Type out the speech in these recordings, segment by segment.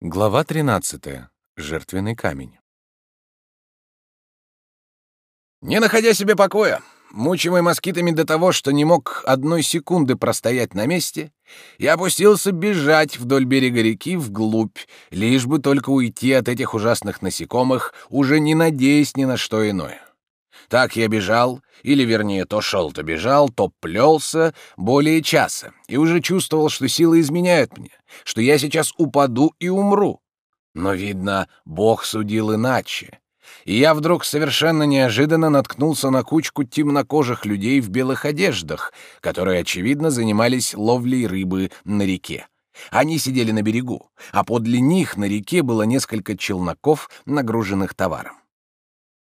Глава 13. Жертвенный камень. Не находя себе покоя, мучимый москитами до того, что не мог одной секунды простоять на месте, я опустился бежать вдоль берега реки вглубь, лишь бы только уйти от этих ужасных насекомых, уже не надеясь ни на что иное. Так я бежал, или, вернее, то шел, то бежал, то плелся более часа, и уже чувствовал, что силы изменяют мне, что я сейчас упаду и умру. Но, видно, Бог судил иначе. И я вдруг совершенно неожиданно наткнулся на кучку темнокожих людей в белых одеждах, которые, очевидно, занимались ловлей рыбы на реке. Они сидели на берегу, а подле них на реке было несколько челноков, нагруженных товаром.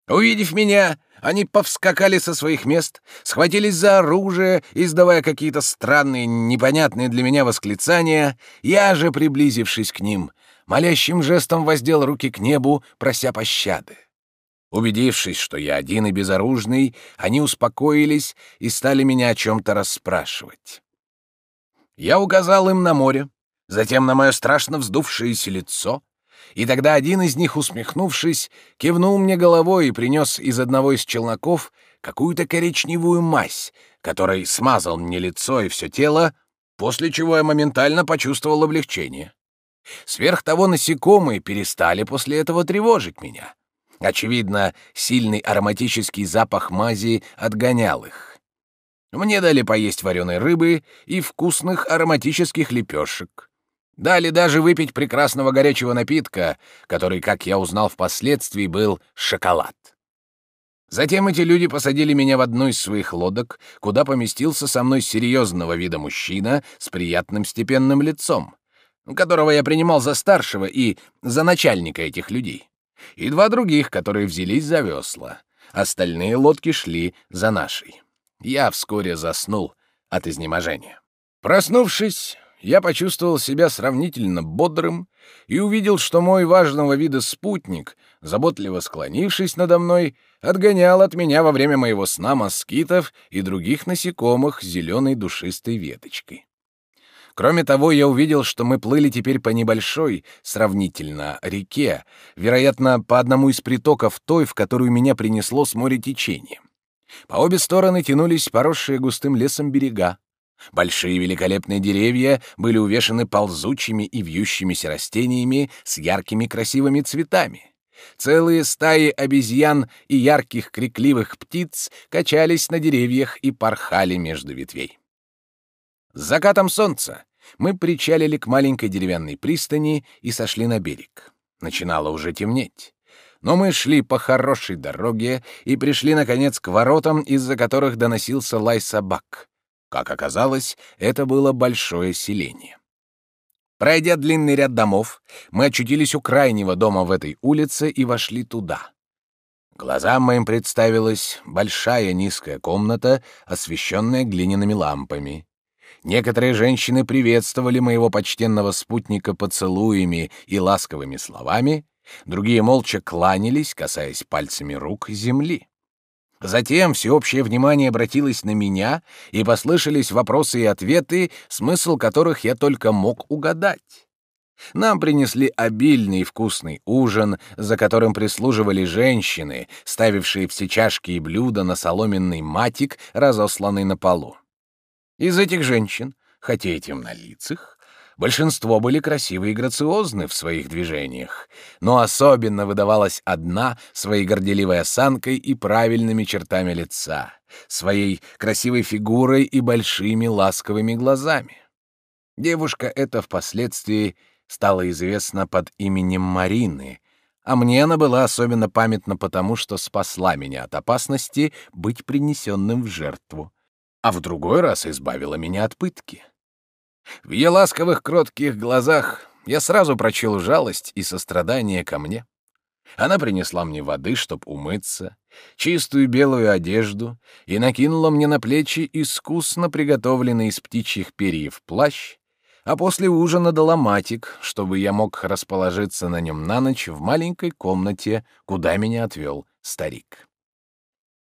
Увидев меня, они повскакали со своих мест, схватились за оружие, издавая какие-то странные, непонятные для меня восклицания. Я же, приблизившись к ним, молящим жестом воздел руки к небу, прося пощады. Убедившись, что я один и безоружный, они успокоились и стали меня о чем-то расспрашивать. Я указал им на море, затем на мое страшно вздувшееся лицо, и тогда один из них, усмехнувшись, кивнул мне головой и принес из одного из челноков какую-то коричневую мазь, которой смазал мне лицо и все тело, после чего я моментально почувствовал облегчение. Сверх того, насекомые перестали после этого тревожить меня. Очевидно, сильный ароматический запах мази отгонял их. Мне дали поесть вареной рыбы и вкусных ароматических лепешек. Дали даже выпить прекрасного горячего напитка, который, как я узнал впоследствии, был шоколад. Затем эти люди посадили меня в одну из своих лодок, куда поместился со мной серьезного вида мужчина с приятным степенным лицом, которого я принимал за старшего и за начальника этих людей, и два других, которые взялись за весла. Остальные лодки шли за нашей. Я вскоре заснул от изнеможения. Проснувшись, я почувствовал себя сравнительно бодрым и увидел, что мой важного вида спутник, заботливо склонившись надо мной, отгонял от меня во время моего сна москитов и других насекомых зеленой душистой веточкой. Кроме того, я увидел, что мы плыли теперь по небольшой, сравнительно, реке, вероятно, по одному из притоков той, в которую меня принесло с моря течение. По обе стороны тянулись поросшие густым лесом берега. Большие великолепные деревья были увешаны ползучими и вьющимися растениями с яркими красивыми цветами. Целые стаи обезьян и ярких крикливых птиц качались на деревьях и порхали между ветвей. С закатом солнца мы причалили к маленькой деревянной пристани и сошли на берег. Начинало уже темнеть. Но мы шли по хорошей дороге и пришли, наконец, к воротам, из-за которых доносился лай собак. Как оказалось, это было большое селение. Пройдя длинный ряд домов, мы очутились у крайнего дома в этой улице и вошли туда. Глазам моим представилась большая низкая комната, освещенная глиняными лампами. Некоторые женщины приветствовали моего почтенного спутника поцелуями и ласковыми словами, другие молча кланялись, касаясь пальцами рук земли. Затем всеобщее внимание обратилось на меня, и послышались вопросы и ответы, смысл которых я только мог угадать. Нам принесли обильный и вкусный ужин, за которым прислуживали женщины, ставившие все чашки и блюда на соломенный матик, разосланный на полу. Из этих женщин, хотя и темнолицых, Большинство были красивы и грациозны в своих движениях, но особенно выдавалась одна своей горделивой осанкой и правильными чертами лица, своей красивой фигурой и большими ласковыми глазами. Девушка эта впоследствии стала известна под именем Марины, а мне она была особенно памятна потому, что спасла меня от опасности быть принесенным в жертву, а в другой раз избавила меня от пытки. В ее ласковых, кротких глазах я сразу прочел жалость и сострадание ко мне. Она принесла мне воды, чтоб умыться, чистую белую одежду и накинула мне на плечи искусно приготовленный из птичьих перьев плащ, а после ужина дала матик, чтобы я мог расположиться на нем на ночь в маленькой комнате, куда меня отвел старик.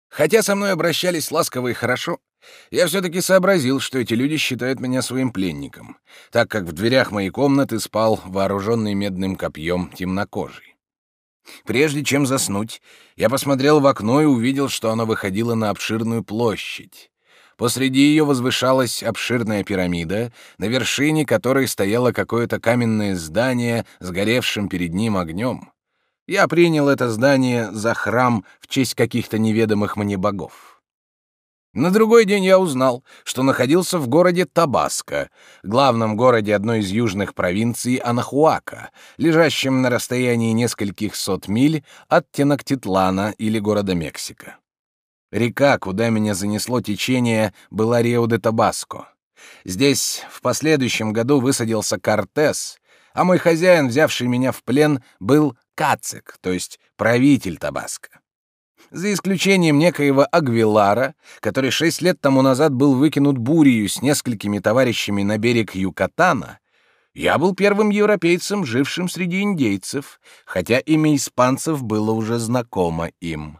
Хотя со мной обращались ласково и хорошо, я все-таки сообразил, что эти люди считают меня своим пленником, так как в дверях моей комнаты спал вооруженный медным копьем темнокожий. Прежде чем заснуть, я посмотрел в окно и увидел, что оно выходило на обширную площадь. Посреди ее возвышалась обширная пирамида, на вершине которой стояло какое-то каменное здание с горевшим перед ним огнем. Я принял это здание за храм в честь каких-то неведомых мне богов. На другой день я узнал, что находился в городе Табаско, главном городе одной из южных провинций Анахуака, лежащем на расстоянии нескольких сот миль от Тенактитлана или города Мексика. Река, куда меня занесло течение, была Рио-де-Табаско. Здесь в последующем году высадился Кортес, а мой хозяин, взявший меня в плен, был Кацик, то есть правитель Табаско. За исключением некоего Агвилара, который шесть лет тому назад был выкинут бурью с несколькими товарищами на берег Юкатана, я был первым европейцем, жившим среди индейцев, хотя имя испанцев было уже знакомо им.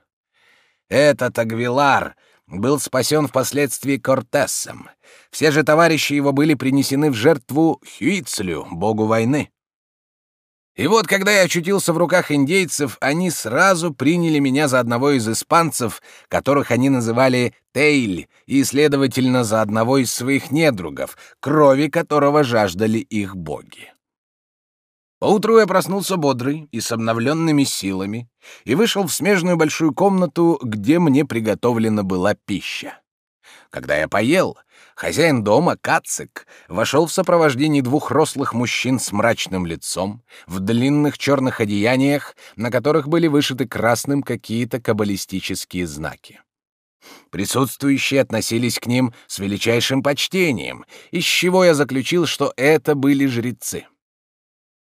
Этот Агвилар был спасен впоследствии Кортесом. Все же товарищи его были принесены в жертву Хюицлю, богу войны. И вот, когда я очутился в руках индейцев, они сразу приняли меня за одного из испанцев, которых они называли Тейль, и, следовательно, за одного из своих недругов, крови которого жаждали их боги. Поутру я проснулся бодрый и с обновленными силами и вышел в смежную большую комнату, где мне приготовлена была пища. Когда я поел, хозяин дома, Кацик, вошел в сопровождении двух рослых мужчин с мрачным лицом, в длинных черных одеяниях, на которых были вышиты красным какие-то каббалистические знаки. Присутствующие относились к ним с величайшим почтением, из чего я заключил, что это были жрецы.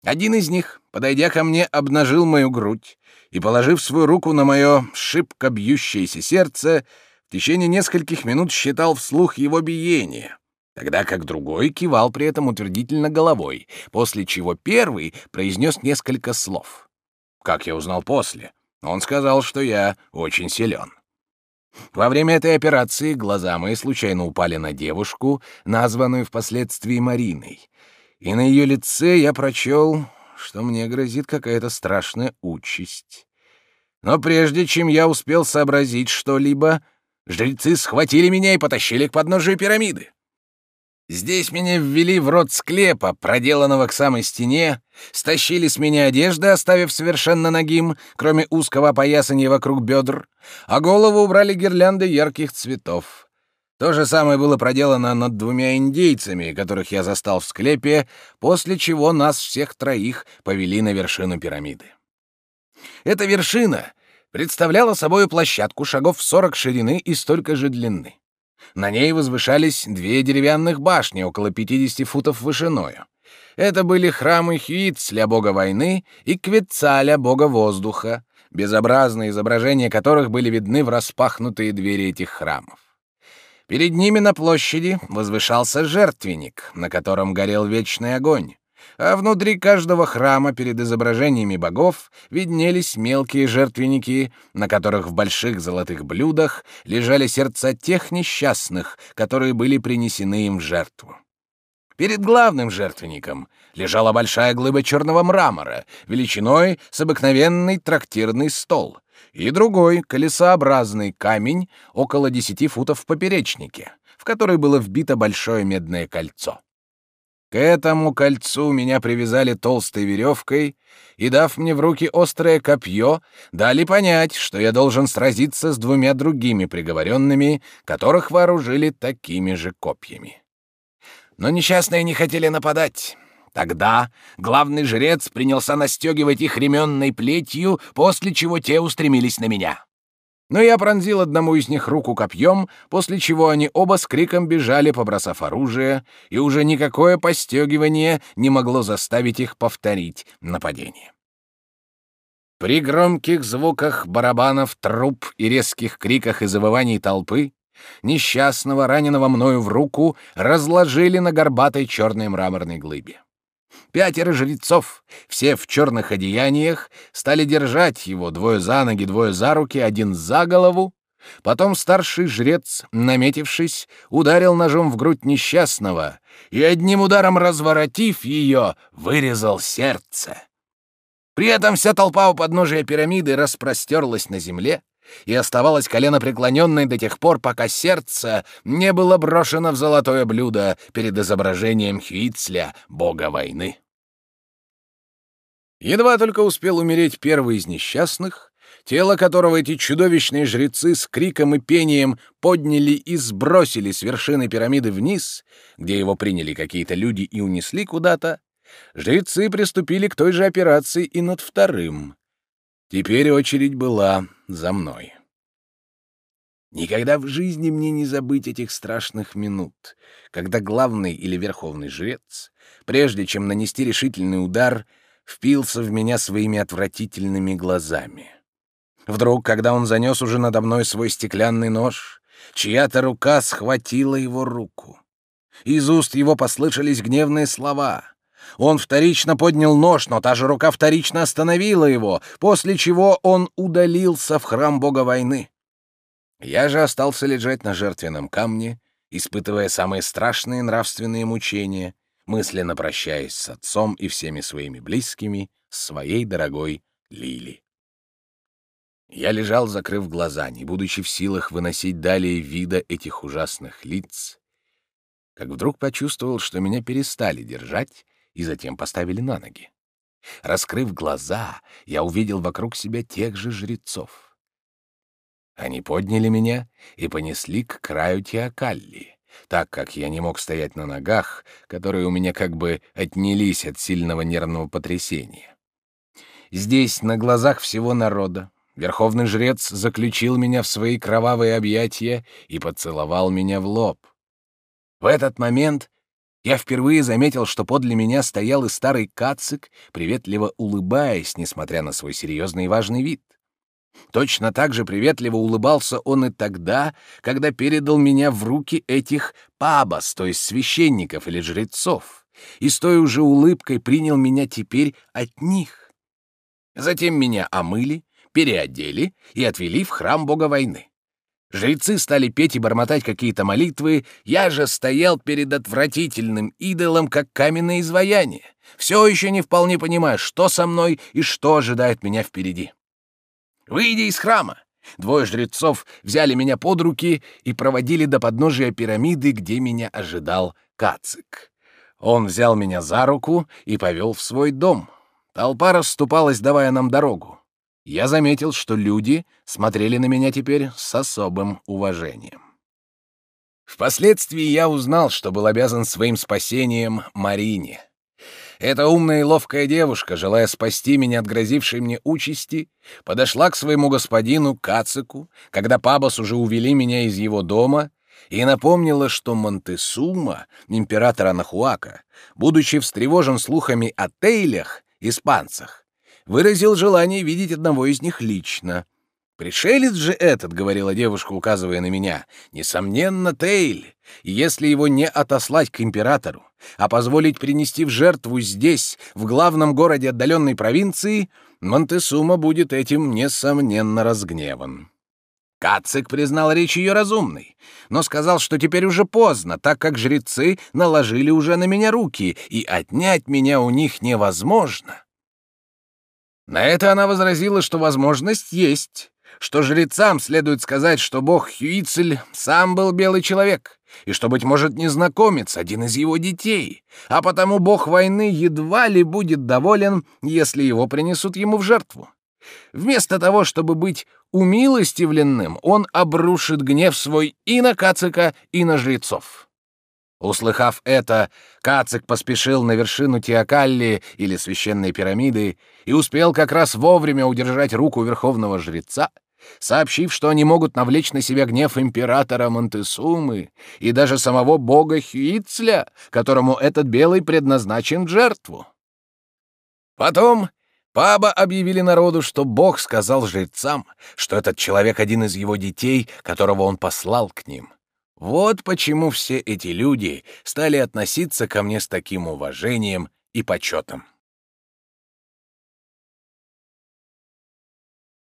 Один из них, подойдя ко мне, обнажил мою грудь и, положив свою руку на мое шибко бьющееся сердце, в течение нескольких минут считал вслух его биение, тогда как другой кивал при этом утвердительно головой, после чего первый произнес несколько слов. Как я узнал после, он сказал, что я очень силен. Во время этой операции глаза мои случайно упали на девушку, названную впоследствии Мариной, и на ее лице я прочел, что мне грозит какая-то страшная участь. Но прежде чем я успел сообразить что-либо, жрецы схватили меня и потащили к подножию пирамиды. Здесь меня ввели в рот склепа, проделанного к самой стене, стащили с меня одежды, оставив совершенно нагим, кроме узкого опоясания вокруг бедр, а голову убрали гирлянды ярких цветов. То же самое было проделано над двумя индейцами, которых я застал в склепе, после чего нас всех троих повели на вершину пирамиды. Эта вершина представляла собой площадку шагов в сорок ширины и столько же длины. На ней возвышались две деревянных башни около 50 футов вышиною. Это были храмы Хюитцля, бога войны, и Квецаля, бога воздуха, безобразные изображения которых были видны в распахнутые двери этих храмов. Перед ними на площади возвышался жертвенник, на котором горел вечный огонь, а внутри каждого храма перед изображениями богов виднелись мелкие жертвенники, на которых в больших золотых блюдах лежали сердца тех несчастных, которые были принесены им в жертву. Перед главным жертвенником лежала большая глыба черного мрамора, величиной с обыкновенный трактирный стол, и другой колесообразный камень около десяти футов в поперечнике, в который было вбито большое медное кольцо. К этому кольцу меня привязали толстой веревкой и, дав мне в руки острое копье, дали понять, что я должен сразиться с двумя другими приговоренными, которых вооружили такими же копьями. Но несчастные не хотели нападать. Тогда главный жрец принялся настегивать их ременной плетью, после чего те устремились на меня. Но я пронзил одному из них руку копьем, после чего они оба с криком бежали, побросав оружие, и уже никакое постегивание не могло заставить их повторить нападение. При громких звуках барабанов, труб и резких криках и завываний толпы несчастного, раненого мною в руку, разложили на горбатой черной мраморной глыбе. Пятеро жрецов, все в черных одеяниях, стали держать его, двое за ноги, двое за руки, один за голову, Потом старший жрец, наметившись, ударил ножом в грудь несчастного и одним ударом разворотив ее, вырезал сердце. При этом вся толпа у подножия пирамиды распростерлась на земле и оставалась коленопреклоненной до тех пор, пока сердце не было брошено в золотое блюдо перед изображением Хюицля, бога войны. Едва только успел умереть первый из несчастных, тело которого эти чудовищные жрецы с криком и пением подняли и сбросили с вершины пирамиды вниз, где его приняли какие-то люди и унесли куда-то, жрецы приступили к той же операции и над вторым. Теперь очередь была за мной. Никогда в жизни мне не забыть этих страшных минут, когда главный или верховный жрец, прежде чем нанести решительный удар, впился в меня своими отвратительными глазами. Вдруг, когда он занес уже надо мной свой стеклянный нож, чья-то рука схватила его руку. Из уст его послышались гневные слова. Он вторично поднял нож, но та же рука вторично остановила его, после чего он удалился в храм бога войны. Я же остался лежать на жертвенном камне, испытывая самые страшные нравственные мучения, мысленно прощаясь с отцом и всеми своими близкими, с своей дорогой Лили. Я лежал, закрыв глаза, не будучи в силах выносить далее вида этих ужасных лиц, как вдруг почувствовал, что меня перестали держать и затем поставили на ноги. Раскрыв глаза, я увидел вокруг себя тех же жрецов. Они подняли меня и понесли к краю Теокалли, так как я не мог стоять на ногах, которые у меня как бы отнялись от сильного нервного потрясения. Здесь, на глазах всего народа, Верховный жрец заключил меня в свои кровавые объятия и поцеловал меня в лоб. В этот момент я впервые заметил, что подле меня стоял и старый кацик, приветливо улыбаясь, несмотря на свой серьезный и важный вид. Точно так же приветливо улыбался он и тогда, когда передал меня в руки этих пабас, то есть священников или жрецов, и с той уже улыбкой принял меня теперь от них. Затем меня омыли, переодели и отвели в храм бога войны. Жрецы стали петь и бормотать какие-то молитвы, я же стоял перед отвратительным идолом, как каменное изваяние, все еще не вполне понимая, что со мной и что ожидает меня впереди. Выйдя из храма, двое жрецов взяли меня под руки и проводили до подножия пирамиды, где меня ожидал Кацик. Он взял меня за руку и повел в свой дом. Толпа расступалась, давая нам дорогу я заметил, что люди смотрели на меня теперь с особым уважением. Впоследствии я узнал, что был обязан своим спасением Марине. Эта умная и ловкая девушка, желая спасти меня от грозившей мне участи, подошла к своему господину Кацику, когда Пабас уже увели меня из его дома, и напомнила, что Монтесума, император Анахуака, будучи встревожен слухами о Тейлях, испанцах, выразил желание видеть одного из них лично. «Пришелец же этот», — говорила девушка, указывая на меня, — «несомненно, Тейль, если его не отослать к императору, а позволить принести в жертву здесь, в главном городе отдаленной провинции, Монтесума будет этим, несомненно, разгневан». Кацик признал речь ее разумной, но сказал, что теперь уже поздно, так как жрецы наложили уже на меня руки, и отнять меня у них невозможно. На это она возразила, что возможность есть, что жрецам следует сказать, что бог Хюицель сам был белый человек, и что, быть может, незнакомец, один из его детей, а потому бог войны едва ли будет доволен, если его принесут ему в жертву. Вместо того, чтобы быть умилостивленным, он обрушит гнев свой и на Кацика, и на жрецов. Услыхав это, Кацик поспешил на вершину Тиакалли или священной пирамиды и успел как раз вовремя удержать руку верховного жреца, сообщив, что они могут навлечь на себя гнев императора Монтесумы и даже самого бога Хюицля, которому этот белый предназначен жертву. Потом Паба объявили народу, что бог сказал жрецам, что этот человек один из его детей, которого он послал к ним. Вот почему все эти люди стали относиться ко мне с таким уважением и почетом.